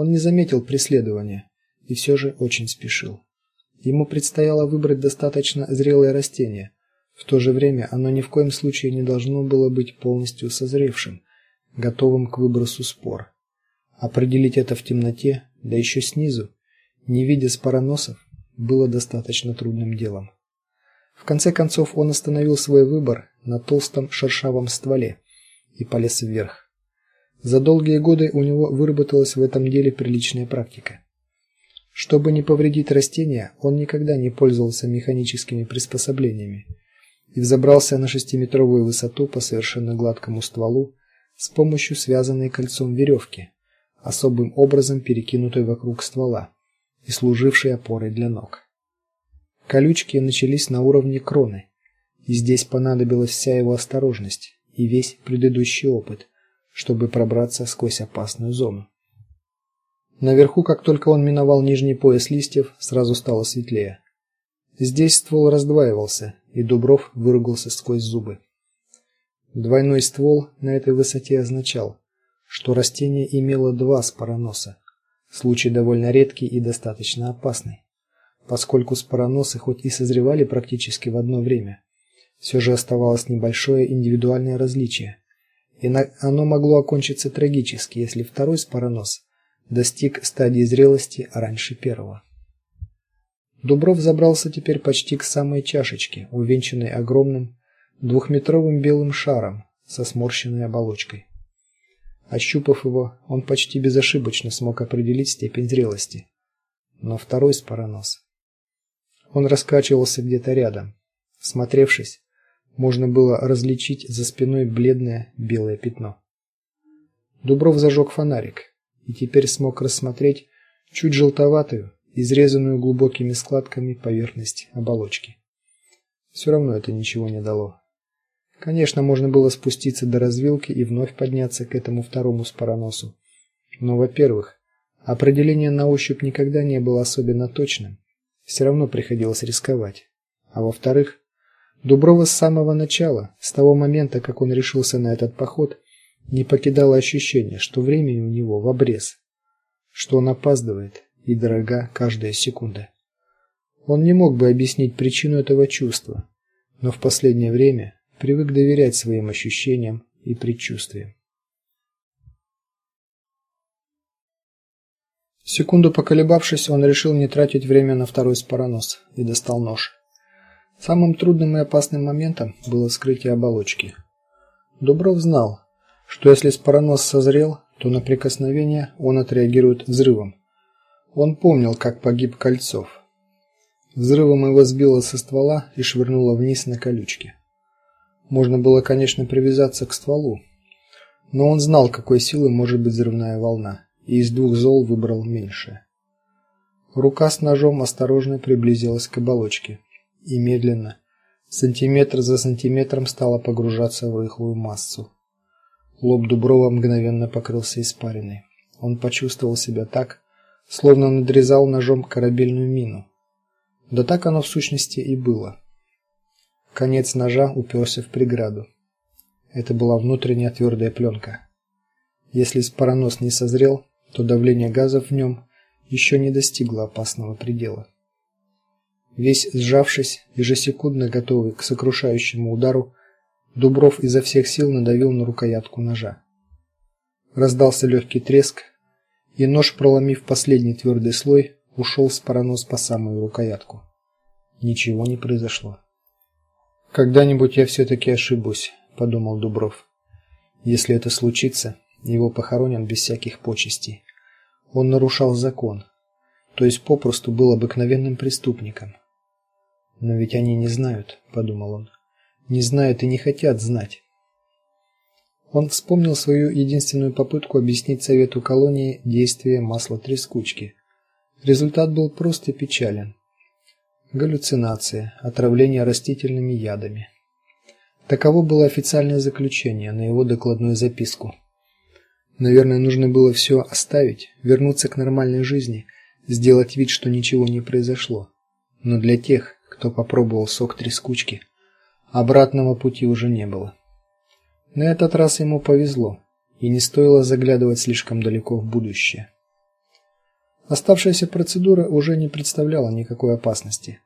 Он не заметил преследования и все же очень спешил. Ему предстояло выбрать достаточно зрелое растение. В то же время оно ни в коем случае не должно было быть полностью созревшим, готовым к выбросу спор. Определить это в темноте, да еще снизу, не видя спороносов, было достаточно трудным делом. В конце концов он остановил свой выбор на толстом шершавом стволе и полез вверх. За долгие годы у него выработалась в этом деле приличная практика. Чтобы не повредить растения, он никогда не пользовался механическими приспособлениями и взобрался на шестиметровую высоту по совершенно гладкому стволу с помощью связанной кольцом веревки, особым образом перекинутой вокруг ствола и служившей опорой для ног. Колючки начались на уровне кроны, и здесь понадобилась вся его осторожность и весь предыдущий опыт, чтобы пробраться сквозь опасную зону. Наверху, как только он миновал нижний пояс листьев, сразу стало светлее. Здесь ствол раздваивался, и Дубров выругался сквозь зубы. Двойной ствол на этой высоте означал, что растение имело два спороноса. Случай довольно редкий и достаточно опасный, поскольку спороносы хоть и созревали практически в одно время, все же оставалось небольшое индивидуальное различие. И оно могло окончиться трагически, если второй споронос достиг стадии зрелости раньше первого. Дубров забрался теперь почти к самой чашечке, увенчанной огромным двухметровым белым шаром со сморщенной оболочкой. Ощупав его, он почти безошибочно смог определить степень зрелости. Но второй споронос. Он раскачивался где-то рядом. Смотревшись, можно было различить за спиной бледное белое пятно. Дубров зажег фонарик и теперь смог рассмотреть чуть желтоватую, изрезанную глубокими складками поверхность оболочки. Все равно это ничего не дало. Конечно, можно было спуститься до развилки и вновь подняться к этому второму спороносу. Но, во-первых, определение на ощупь никогда не было особенно точным. Все равно приходилось рисковать. А во-вторых, Дуброва с самого начала, с того момента, как он решился на этот поход, не покидало ощущение, что времени у него в обрез, что он опаздывает и дорога каждая секунда. Он не мог бы объяснить причину этого чувства, но в последнее время привык доверять своим ощущениям и предчувствиям. Секунду поколебавшись, он решил не тратить время на второй споронос и достал нож. Самым трудным и опасным моментом было вскрытие оболочки. Добров знал, что если споронос созрел, то на прикосновение он отреагирует взрывом. Он помнил, как погиб Кольцов. Взрывом его сбило со ствола и швырнуло вниз на колючки. Можно было, конечно, привязаться к стволу, но он знал, какой силы может быть взрывная волна, и из двух зол выбрал меньшее. Рука с ножом осторожно приблизилась к оболочке и медленно, сантиметр за сантиметром стала погружаться в рыхлую массу. Лоб Дуброва мгновенно покрылся испариной. Он почувствовал себя так, словно надрезал ножом корабельную мину. Да так оно в сущности и было. Конец ножа уперся в преграду. Это была внутренняя твердая пленка. Если споронос не созрел, то давление газов в нем еще не достигло опасного предела. Весь сжавшись, ежесекундно готовый к сокрушающему удару, Дубров изо всех сил надавил на рукоятку ножа. Раздался легкий треск, и нож, проломив последний твердый слой, ушел с пронос по самую рукоятку. Ничего не произошло. Когда-нибудь я все таки ошибусь, подумал Дубров. Если это случится, его похоронят без всяких почестей. Он нарушал закон, то есть попросту был обыкновенным преступником. Но ведь они не знают, подумал он не знают и не хотят знать. Он вспомнил свою единственную попытку объяснить совету колонии действие масла трескучки. Результат был просто печален. Галлюцинация, отравление растительными ядами. Таково было официальное заключение на его докладную записку. Наверное, нужно было все оставить, вернуться к нормальной жизни, сделать вид, что ничего не произошло. Но для тех, кто попробовал сок трескучки, Обратного пути уже не было. На этот раз ему повезло, и не стоило заглядывать слишком далеко в будущее. Оставшаяся процедура уже не представляла никакой опасности.